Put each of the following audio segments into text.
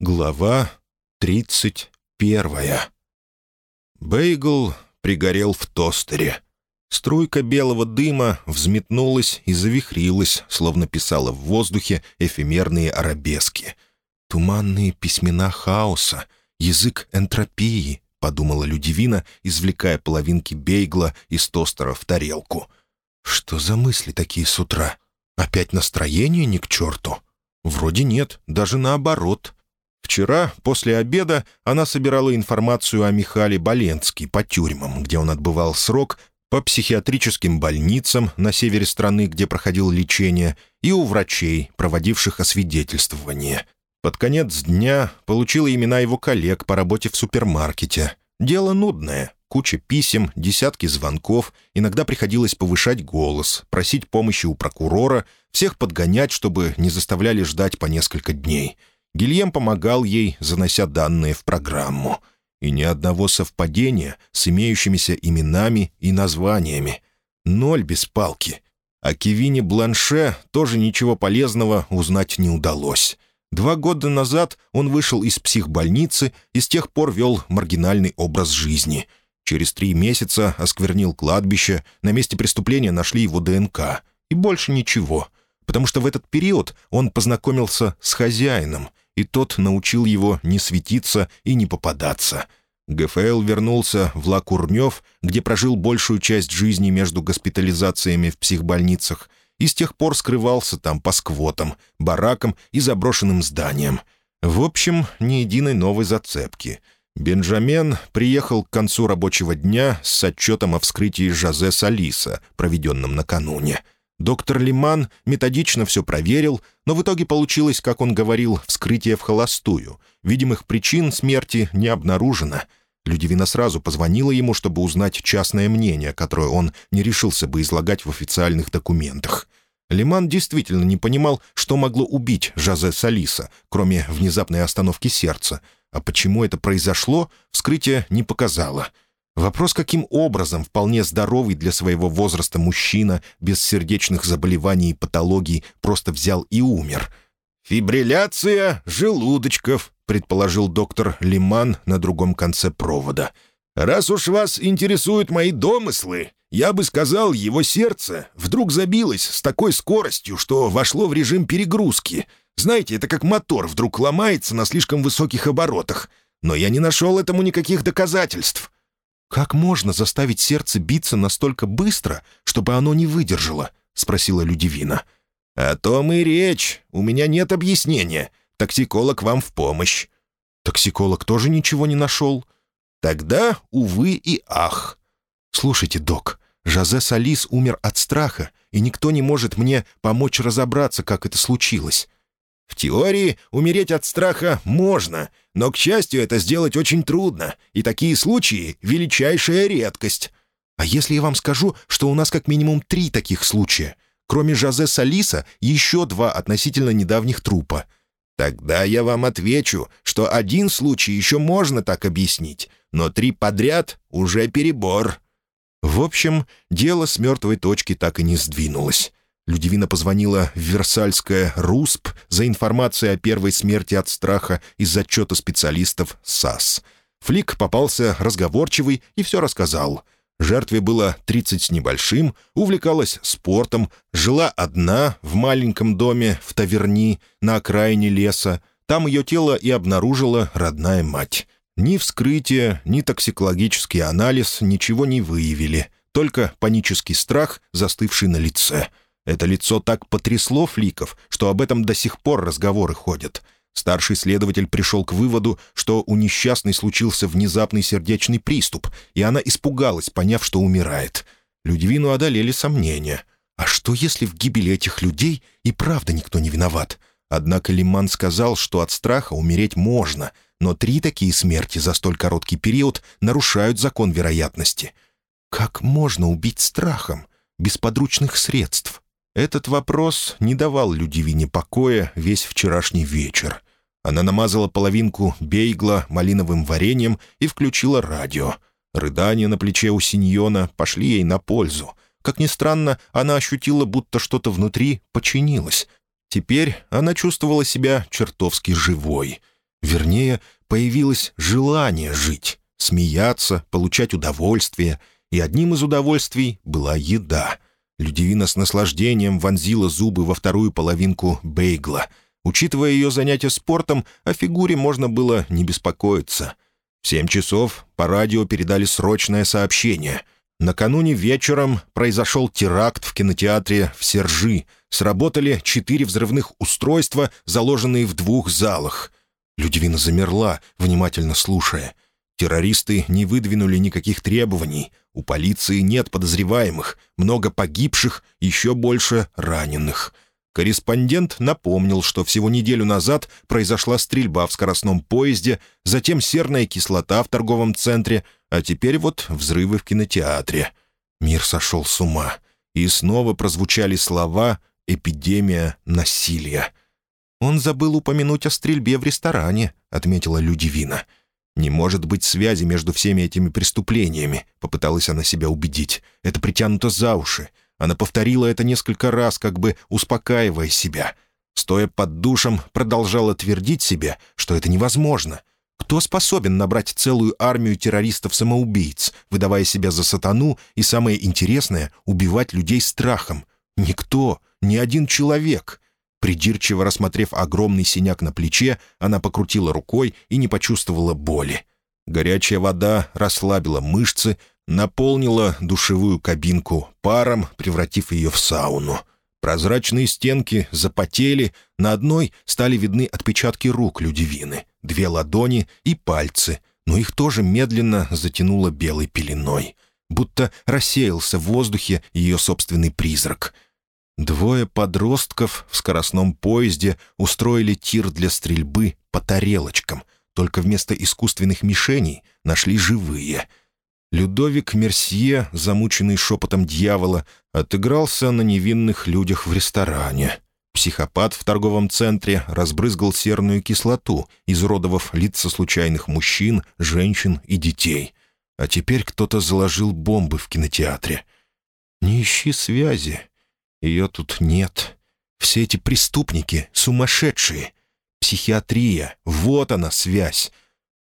Глава тридцать первая. Бейгл пригорел в тостере. Струйка белого дыма взметнулась и завихрилась, словно писала в воздухе эфемерные арабески. «Туманные письмена хаоса, язык энтропии», — подумала Людивина, извлекая половинки бейгла из тостера в тарелку. «Что за мысли такие с утра? Опять настроение ни к черту?» «Вроде нет, даже наоборот». Вчера, после обеда, она собирала информацию о Михале Боленский по тюрьмам, где он отбывал срок, по психиатрическим больницам на севере страны, где проходил лечение, и у врачей, проводивших освидетельствование. Под конец дня получила имена его коллег по работе в супермаркете. Дело нудное. Куча писем, десятки звонков, иногда приходилось повышать голос, просить помощи у прокурора, всех подгонять, чтобы не заставляли ждать по несколько дней — Гильем помогал ей, занося данные в программу. И ни одного совпадения с имеющимися именами и названиями. Ноль без палки. О Кевине Бланше тоже ничего полезного узнать не удалось. Два года назад он вышел из психбольницы и с тех пор вел маргинальный образ жизни. Через три месяца осквернил кладбище, на месте преступления нашли его ДНК. И больше ничего. Потому что в этот период он познакомился с хозяином — и тот научил его не светиться и не попадаться. ГФЛ вернулся в Лакурнев, где прожил большую часть жизни между госпитализациями в психбольницах, и с тех пор скрывался там по сквотам, баракам и заброшенным зданиям. В общем, ни единой новой зацепки. Бенджамен приехал к концу рабочего дня с отчетом о вскрытии Жозе Салиса, проведенном накануне — Доктор Лиман методично все проверил, но в итоге получилось, как он говорил, вскрытие в холостую. Видимых причин смерти не обнаружено. Людивина сразу позвонила ему, чтобы узнать частное мнение, которое он не решился бы излагать в официальных документах. Лиман действительно не понимал, что могло убить Жозе Салиса, кроме внезапной остановки сердца. А почему это произошло, вскрытие не показало — Вопрос, каким образом вполне здоровый для своего возраста мужчина без сердечных заболеваний и патологий просто взял и умер. «Фибрилляция желудочков», — предположил доктор Лиман на другом конце провода. «Раз уж вас интересуют мои домыслы, я бы сказал, его сердце вдруг забилось с такой скоростью, что вошло в режим перегрузки. Знаете, это как мотор вдруг ломается на слишком высоких оборотах. Но я не нашел этому никаких доказательств. «Как можно заставить сердце биться настолько быстро, чтобы оно не выдержало?» — спросила Людивина. «О том и речь. У меня нет объяснения. Токсиколог вам в помощь». «Токсиколог тоже ничего не нашел?» «Тогда, увы и ах». «Слушайте, док, Жозе Салис умер от страха, и никто не может мне помочь разобраться, как это случилось. В теории умереть от страха можно, но, к счастью, это сделать очень трудно, и такие случаи — величайшая редкость. А если я вам скажу, что у нас как минимум три таких случая? Кроме Жозе Салиса, еще два относительно недавних трупа. Тогда я вам отвечу, что один случай еще можно так объяснить, но три подряд — уже перебор. В общем, дело с мертвой точки так и не сдвинулось. Людивина позвонила в Версальское РУСП за информацией о первой смерти от страха из отчета специалистов САС. Флик попался разговорчивый и все рассказал. Жертве было 30 с небольшим, увлекалась спортом, жила одна в маленьком доме в Таверни на окраине леса. Там ее тело и обнаружила родная мать. Ни вскрытие, ни токсикологический анализ ничего не выявили, только панический страх, застывший на лице — это лицо так потрясло Фликов, что об этом до сих пор разговоры ходят. Старший следователь пришел к выводу, что у несчастной случился внезапный сердечный приступ, и она испугалась, поняв, что умирает. Людвину одолели сомнения. А что, если в гибели этих людей и правда никто не виноват? Однако Лиман сказал, что от страха умереть можно, но три такие смерти за столь короткий период нарушают закон вероятности. Как можно убить страхом, без подручных средств? Этот вопрос не давал Людивине покоя весь вчерашний вечер. Она намазала половинку бейгла малиновым вареньем и включила радио. Рыдания на плече у Синьона пошли ей на пользу. Как ни странно, она ощутила, будто что-то внутри починилось. Теперь она чувствовала себя чертовски живой. Вернее, появилось желание жить, смеяться, получать удовольствие, и одним из удовольствий была еда. Людивина с наслаждением вонзила зубы во вторую половинку бейгла. Учитывая ее занятия спортом, о фигуре можно было не беспокоиться. В семь часов по радио передали срочное сообщение. Накануне вечером произошел теракт в кинотеатре в Сержи. Сработали четыре взрывных устройства, заложенные в двух залах. Людивина замерла, внимательно слушая. Террористы не выдвинули никаких требований. У полиции нет подозреваемых, много погибших, еще больше раненых. Корреспондент напомнил, что всего неделю назад произошла стрельба в скоростном поезде, затем серная кислота в торговом центре, а теперь вот взрывы в кинотеатре. Мир сошел с ума. И снова прозвучали слова «эпидемия насилия». «Он забыл упомянуть о стрельбе в ресторане», — отметила Людивина. «Не может быть связи между всеми этими преступлениями», — попыталась она себя убедить. «Это притянуто за уши». Она повторила это несколько раз, как бы успокаивая себя. Стоя под душем, продолжала твердить себе, что это невозможно. Кто способен набрать целую армию террористов-самоубийц, выдавая себя за сатану и, самое интересное, убивать людей страхом? Никто, ни один человек. Придирчиво рассмотрев огромный синяк на плече, она покрутила рукой и не почувствовала боли. Горячая вода расслабила мышцы, наполнила душевую кабинку паром, превратив ее в сауну. Прозрачные стенки запотели, на одной стали видны отпечатки рук Людивины, две ладони и пальцы, но их тоже медленно затянуло белой пеленой, будто рассеялся в воздухе ее собственный призрак — Двое подростков в скоростном поезде устроили тир для стрельбы по тарелочкам, только вместо искусственных мишеней нашли живые. Людовик Мерсье, замученный шепотом дьявола, отыгрался на невинных людях в ресторане. Психопат в торговом центре разбрызгал серную кислоту, изуродовав лица случайных мужчин, женщин и детей. А теперь кто-то заложил бомбы в кинотеатре. «Не ищи связи», ее тут нет. Все эти преступники сумасшедшие. Психиатрия — вот она, связь.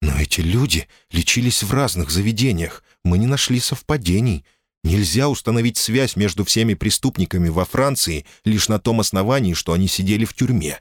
Но эти люди лечились в разных заведениях. Мы не нашли совпадений. Нельзя установить связь между всеми преступниками во Франции лишь на том основании, что они сидели в тюрьме.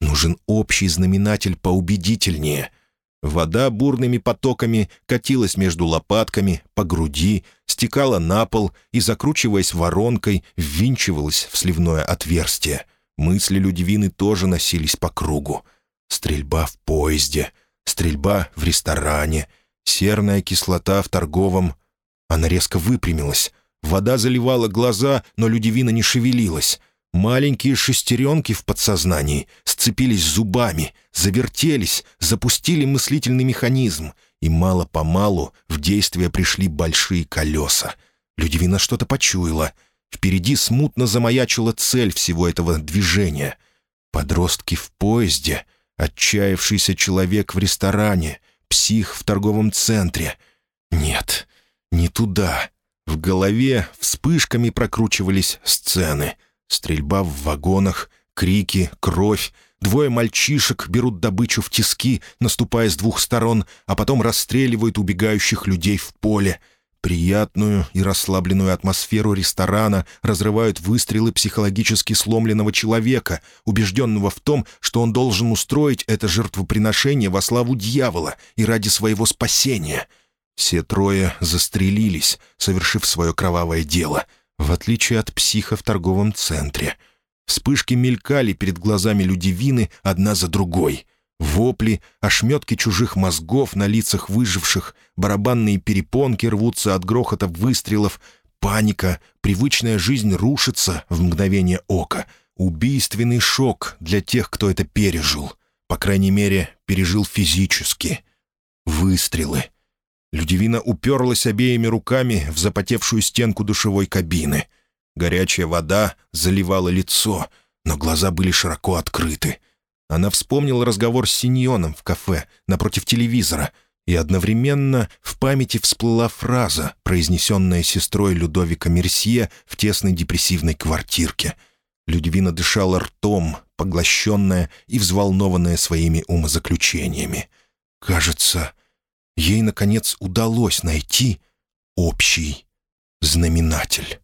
Нужен общий знаменатель поубедительнее — Вода бурными потоками катилась между лопатками, по груди, стекала на пол и, закручиваясь воронкой, ввинчивалась в сливное отверстие. Мысли Людивины тоже носились по кругу. Стрельба в поезде, стрельба в ресторане, серная кислота в торговом. Она резко выпрямилась. Вода заливала глаза, но Людивина не шевелилась. Маленькие шестеренки в подсознании сцепились зубами, завертелись, запустили мыслительный механизм, и мало-помалу в действие пришли большие колеса. Людивина что-то почуяла. Впереди смутно замаячила цель всего этого движения. Подростки в поезде, отчаявшийся человек в ресторане, псих в торговом центре. Нет, не туда. В голове вспышками прокручивались сцены — Стрельба в вагонах, крики, кровь. Двое мальчишек берут добычу в тиски, наступая с двух сторон, а потом расстреливают убегающих людей в поле. Приятную и расслабленную атмосферу ресторана разрывают выстрелы психологически сломленного человека, убежденного в том, что он должен устроить это жертвоприношение во славу дьявола и ради своего спасения. Все трое застрелились, совершив свое кровавое дело — в отличие от психа в торговом центре. Вспышки мелькали перед глазами Людивины одна за другой. Вопли, ошметки чужих мозгов на лицах выживших, барабанные перепонки рвутся от грохота выстрелов, паника, привычная жизнь рушится в мгновение ока. Убийственный шок для тех, кто это пережил. По крайней мере, пережил физически. Выстрелы — Людивина уперлась обеими руками в запотевшую стенку душевой кабины. Горячая вода заливала лицо, но глаза были широко открыты. Она вспомнила разговор с Синьоном в кафе напротив телевизора, и одновременно в памяти всплыла фраза, произнесенная сестрой Людовика Мерсье в тесной депрессивной квартирке. Людвина дышала ртом, поглощенная и взволнованная своими умозаключениями. Кажется, ей, наконец, удалось найти общий знаменатель.